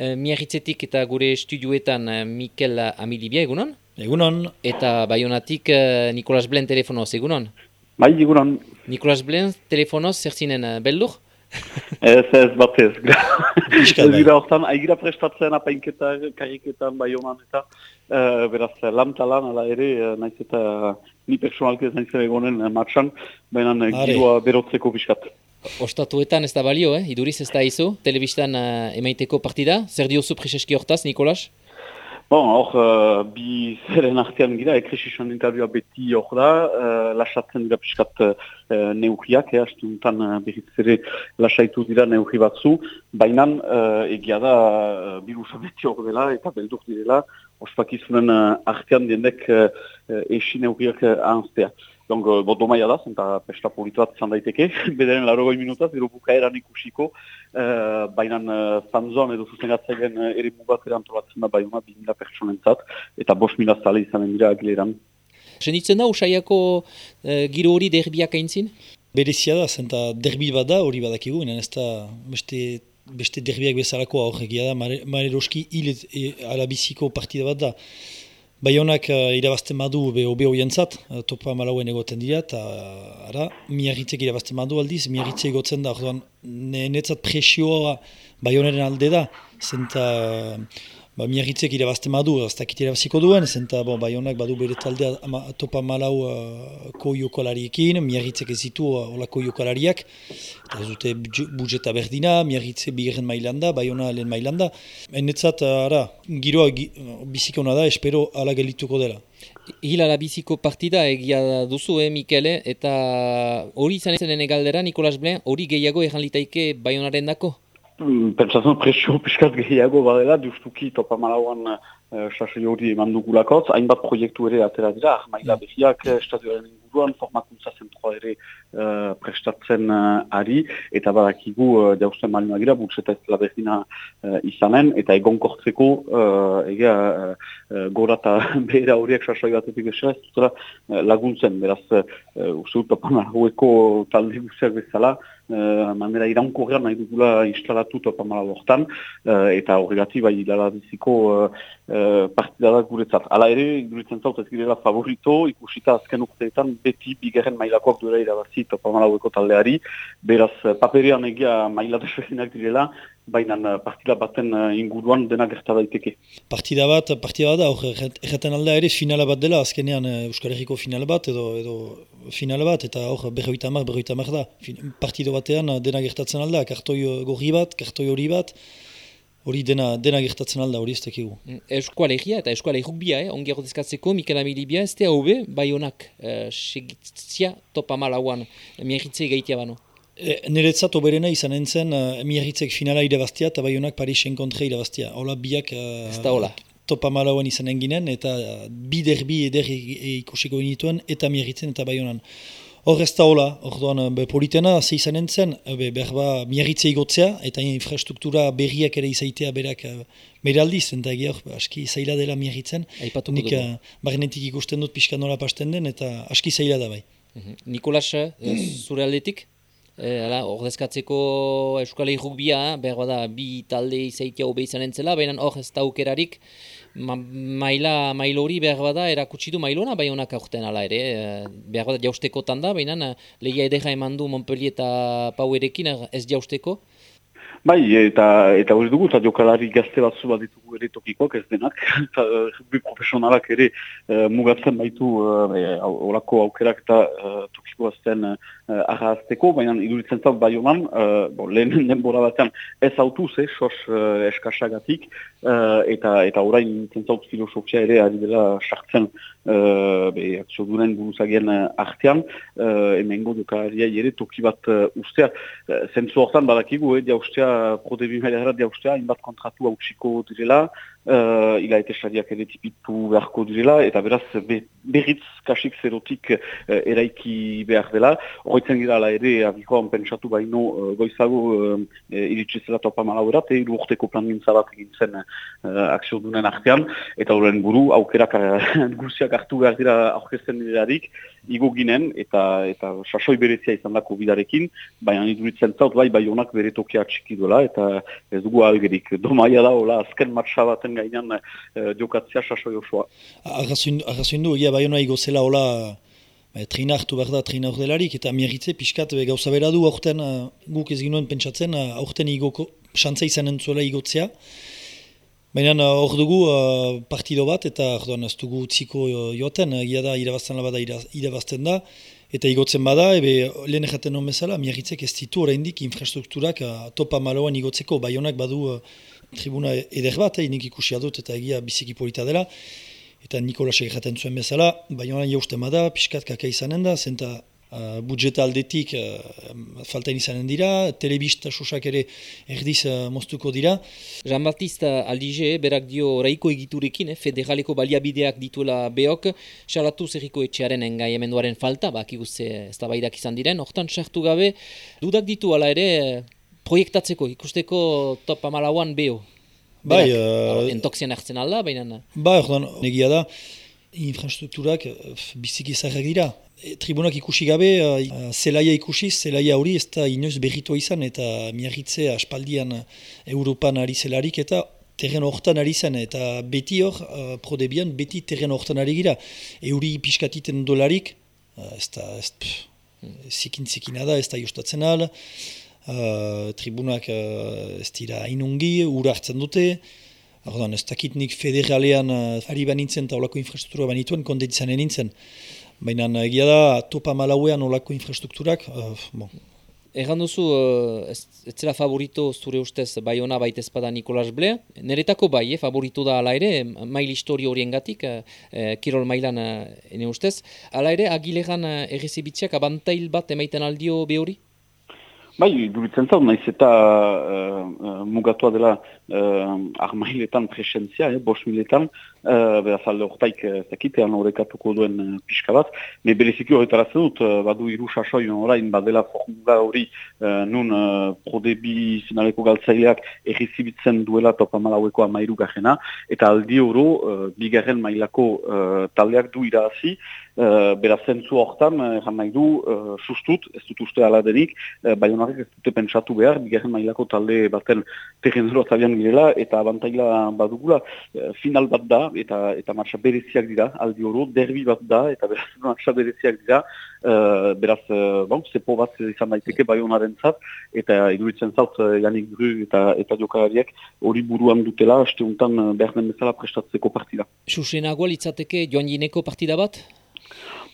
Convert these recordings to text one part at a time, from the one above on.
e, miarritzetik eta gure estudioetan e, Mikel Amilibia, egunon? Egunon. Eta baionatik e, Nikolas Blen telefonoz, egunon? Bai, egunon. Nikolas Blen telefonoz zer zinen beldur? ez, ez, bat ez. Ez gira hortan, aigira prestatzen apainketan, kariketan, baionan eta uh, beraz, lan talan, ala ere, naiz eta ni personalki ez naiz egonen matxan, baina giroa berotzeko biskat. Ostatuetan ez da balio, eh? iduriz ez da izu, telebistan uh, emaiteko partida. Zer diozu preseski hortaz, Nikolas? Bon, hor, uh, bi zeren artean gira, ekresisan intervjua beti hor da, uh, lasatzen dira piskat uh, neugiak, eh, astuntan uh, berriz ere lasaitu dira neugi batzu, baina uh, egia da uh, birusa beti hor dela eta beldur direla, ospakizunen uh, artean dienek uh, esi neugiak uh, anztea. Donc, uh, bo domaia da, zenta pesta politu bat zan daiteke, bedaren laro goi minutaz, gero bukaeran ikusiko, uh, baina uh, zanzon edo zuzengatzailean uh, ere mugat erantolatzen da baiuna, bi mila pertsonentzat, eta bos mila zale izanen dira agileran. Senditzen da, usaiako uh, giro hori derbiak aintzin? Berezia da, zenta derbi bat da, hori badakigu, ez da beste, beste derbiak bezalako aurregia da, mare, mare roski hil e, alabiziko partida bat da. Baionak uh, irabazten badu be obe hoientzat, uh, topa malauen egoten dira, eta ara, miarritzek irabazten badu aldiz, miarritze egotzen da, orduan, netzat presioa baionaren alde da, zenta ba, miarritzek irabazten badu, ez dakit irabaziko duen, zenta bon, baionak badu bere taldea ama, topa malau uh, koiokolariekin, miarritzek ez ditu uh, olako jokolariak, eta ez dute budjeta berdina, miarritze bigarren mailanda, baiona lehen mailanda. Enetzat, uh, ara, giroa gi, bizika da, espero ala gelituko dela. Hilala biziko partida egia duzu, eh, Mikele, eta hori izan ezen galdera, Nikolas Blen, hori gehiago egan litaike baionaren dako? Mm, pentsatzen presio piskat gehiago badela, justuki topa malauan uh, hori eman dugulakotz, hainbat proiektu ere atera dira, ahmaila mm. behiak, eh, estadioaren inguruan, formakuntza zentroa ere uh, prestatzen uh, ari, eta badakigu uh, jausten malina gira, butxeta ez laberdina uh, izanen, eta egon kortzeko, uh, ega uh, gora eta behera horiek sasoi batetik esera, ez dutera uh, laguntzen, beraz, uh, uste dut topa malaueko talde guztiak bezala, uh, manera iraunkorrean nahi dugula instalatu topa malau hortan, uh, eta horregati bai hilaladiziko uh, uh, partida da guretzat. Hala ere, guretzen zaut ez girela favorito, ikusita azken urteetan beti bigarren mailakoak duela irabazi topa malaueko taldeari, beraz paperian egia maila desberdinak direla, baina partida baten inguruan dena gerta daiteke. Partida bat, partida bat da, erraten aldea ere finala bat dela, azkenean Euskal Herriko finala bat, edo, edo finala bat, eta hor berroita mar, da. Partido batean dena gertatzen alda, kartoi gorri bat, kartoi hori bat, hori dena, dena gertatzen alda, hori ez tekigu. Mm, Eskualegia eta eskualegik bia, eh? ongi agotezkatzeko, Mikel Amilibia, ez te hau be, bai honak, uh, segitzia topa malauan, miagitzei gaitia bano. E, Niretzat oberena izan entzen, uh, miagitzek finala irabaztia eta bai honak Parisen kontre irabaztia. Hola biak... Uh, ez da hola topa malauan izan enginen, eta bi derbi eder ikusiko inituen, eta miarritzen eta bai honan. Hor ez da hola, hor duan, be, politena, ze izan entzen, be, berba miarritze igotzea, eta infrastruktura berriak ere izaitea berak bere aldiz, eta egia hor, aski zaila dela miarritzen. Nik uh, barnetik ikusten dut pixka nola pasten den, eta aski zaila da bai. Mhm. Nikolas, eh, zure aldetik? Eh, ordezkatzeko eskualei rukbia, behar da bi talde izaitia hobe izan entzela, baina hor ez da ukerarik, ma, maila, mailo hori behar bada erakutsi du mailona, bai honak aurten ala ere, eh, behar bada jausteko tanda, baina lehia edera eman du Montpellier eta Pauerekin ez jausteko, Bai, eta eta hori dugu, eta jokalari gazte batzu bat ditugu ere tokikoak ez denak, eta rugby profesionalak ere uh, mugatzen baitu horako uh, aukerak eta uh, tokiko azten uh, ahazteko, baina iduritzen zau bai honan, uh, bon, lehen denbora batean ez autuz, eh, sos uh, eskasagatik, uh, eta eta orain zentzau filosofia ere ari dela sartzen uh, akzio duren buruzagien uh, artean, uh, emengo jokalaria ere toki bat uh, ustea, uh, zentzu hortan badakigu, eh, dia ustea prodebi mailera diaustea, inbat kontratu hautsiko direla, uh, ila eta sariak ere tipitu beharko direla, eta beraz be, berriz kasik zerotik uh, eraiki behar dela. Horretzen gira ala ere, abikoan pentsatu baino uh, goizago uh, iritsizela topa malauerat, e, urteko plan bat egin zen uh, akzio dunen artean, eta horren buru aukerak uh, guziak hartu behar dira aurkezten dirarik, igo ginen, eta eta sasoi berezia izan dako bidarekin, baina iduritzen zaut, bai, bai honak bere tokia txiki duela, eta ez dugu algerik. Domaia da, hola, azken matxa baten gainean e, jokatzea sasoi osoa. Arrazoin du, egia bai hona igo zela, hola, Ba, trina hartu behar da, trina delarik, eta miarritze pixkat gauza bera du aurten, guk ez ginoen pentsatzen, aurten igoko, xantza izanen zuela igotzea. Baina hor dugu partido bat, eta orduan ez dugu utziko joaten, egia da irabazten bada irabazten da, eta igotzen bada, ebe lehen ejaten non bezala, miarritzek ez ditu oraindik infrastrukturak topa maloan igotzeko, baionak badu tribuna eder bat, eh, nik ikusia dut eta egia biziki polita dela, eta Nikolasek jaten zuen bezala, baina orain jausten bada, pixkat kaka izanen da, zenta uh, budjeta aldetik uh, faltain izanen dira, telebista sosak ere erdiz uh, moztuko dira. Jean-Baptiste Aldige, berak dio raiko egiturekin, eh, federaleko baliabideak dituela behok, salatu zerriko etxearen engai emenduaren falta, bak iguzze ez da izan diren, hortan sartu gabe, dudak ditu ala ere, proiektatzeko, ikusteko top amalauan beho. Bai, uh, entoxian hartzen alda, baina... Ba, ordan, negia da, infrastrukturak biziki zarrak dira. E, tribunak ikusi gabe, uh, zelaia ikusi, zelaia hori ez da inoiz berritua izan, eta miarritze aspaldian Europan ari zelarik, eta terren hortan ari zen, eta beti hor, uh, prodebian, beti terren hortan ari gira. Euri piskatiten dolarik, uh, ez da, ez, zikin-zikina da, ez da justatzen ala, uh, tribunak uh, ez dira inungi, ura hartzen dute, Ordan, ez dakit nik federalean uh, ari banintzen eta olako infrastruktura banituen, konditzen nintzen. Baina egia da, topa malauean olako infrastrukturak, uh, bon. Egan duzu, uh, ez, ez zela favorito zure ustez bai ona baita ezpada Nikolas Blea. Neretako bai, eh, favorito da ala ere, mail histori horien gatik, uh, kirol mailan uh, ene ustez. Ala ere, agilegan uh, errezibitziak abantail bat emaiten aldio behori? Bai, duritzen zaut, naiz eta uh, uh, mugatua dela uh, armailetan presentzia, eh, bos miletan, uh, beraz alde ortaik zekitean horrekatuko duen uh, pixka bat. Me bereziki horretarazen dut, badu iru sasoi orain badela formula hori uh, nun uh, prodebi finaleko galtzaileak errezibitzen duela topa malaueko amairu gajena, eta aldi oro uh, bigarren mailako uh, taldeak du irazi, Uh, beraz zentzu horretan, uh, nahi du, uh, sustut, ez dut uste aladenik, uh, bai ez dute pentsatu behar, bigarren mailako talde baten terrenero atabian girela, eta abantaila badugula, uh, final bat da, eta eta marxa bereziak dira, aldi oro, derbi bat da, eta beraz marxa bereziak dira, uh, beraz, uh, bon, zepo bat izan daiteke bai honaren zat, eta iduritzen zaut, Janik Bru eta, eta jokalariak hori buruan dutela, haste untan uh, behar den bezala prestatzeko partida. Xuxenagoa litzateke joan jineko partida bat?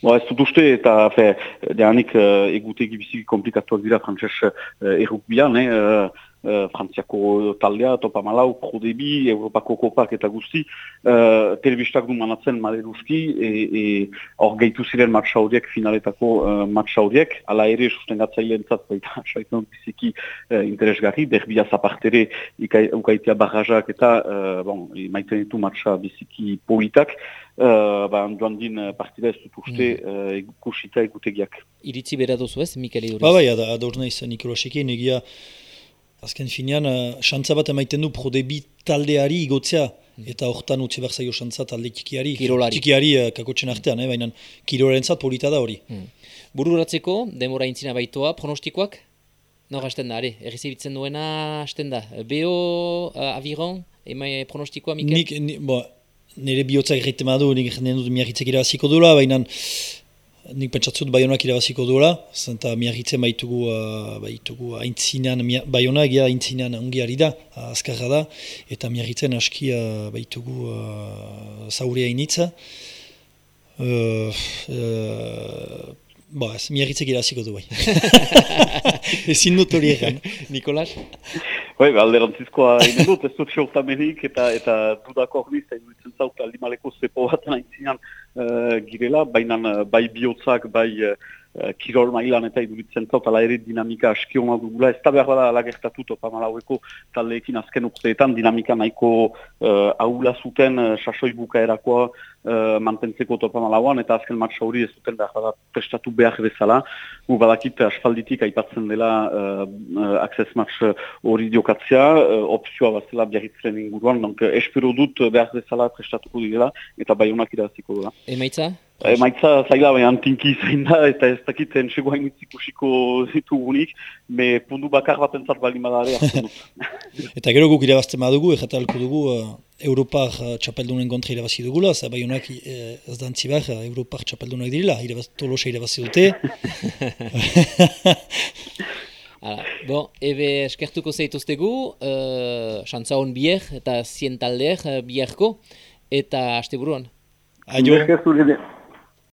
Bo, ez dut uste eta fe, deanik uh, egutegi bizi komplikatuak dira frantses uh, errukbian, eh, uh, uh, frantziako taldea, topa malau, prodebi, Europako kopak eta guzti, uh, telebistak du manatzen maderuski, e, hor e, ziren matcha horiek, finaletako uh, matcha horiek, ala ere sustengatzailean zat, baita, saitan biziki uh, interesgarri, derbia zapartere, ukaitea barrajak eta, uh, bon, maiten ditu matcha biziki politak, Uh, ba, joan din partida ez dut uste mm. uh, kusita egutegiak. Iritzi bera duzu ez, Mikel Iduriz? Ba, bai, ador naiz Nikolasekin, egia Azken finean, uh, bat emaiten du prodebi taldeari igotzea, hmm. eta hortan utzi behar zaio xantza talde txikiari. Kirolari. Txikiari uh, kakotzen artean, eh, baina kirolaren zat polita da hori. Hmm. Bururatzeko, demora intzina baitoa, pronostikoak? No, hasten da, are, errezibitzen duena, hasten da. Beo, uh, aviron, ema pronostikoa, Mikel? Nik, ni, bo, nire bihotza egiten du, nik egiten dut miagitzek irabaziko duela, baina Nik pentsatzut baionak irabaziko duela, zenta miarritzen baitugu, uh, baitugu aintzinean, baiona egia aintzinean ungiari da, azkarra da, eta miarritzen aski uh, baitugu uh, zaurea initza. Uh, uh, Ba, ez, miarritzek irabaziko du bai. Ezin dut hori egan. Nikolas? Bai, alderantzizkoa egin dut, ez dut xortamenik eta, eta dudako hori zain dutzen zaut aldimaleko zepo bat nahi uh, girela, baina uh, bai bihotzak, bai uh, kirol mailan eta iduritzen zaut, ala ere dinamika askiona dugula, ez da behar bada alagertatu topa malaueko taldeekin azken urteetan dinamika nahiko uh, aula zuten uh, sasoi bukaerakoa uh, mantentzeko topa malauan, eta azken matxa hori ez zuten behar bada prestatu behar bezala, gu badakit asfalditik aipatzen dela uh, access match hori diokatzea, uh, opzioa bazela biarritzen inguruan, donc espero dut behar bezala prestatuko dira, eta bai honak iraziko dela. Emaitza? E, maitza zaila baina tinki zain da, eta ez dakiten seguain itzikusiko zitugunik, me pundu bakar bat entzat bali madare Eta gero guk irabazten badugu, erratalko dugu, uh, Europar uh, txapeldunen kontra irabazi dugula, za bai honak uh, ez dantzi behar, uh, Europar txapeldunak dirila, irabaz, tolosa irabazi dute. Hala, bon, ebe eskertuko zeituztegu, uh, xantza hon bier eta zientaldeer uh, bierko, eta haste buruan. Aio. Eskertu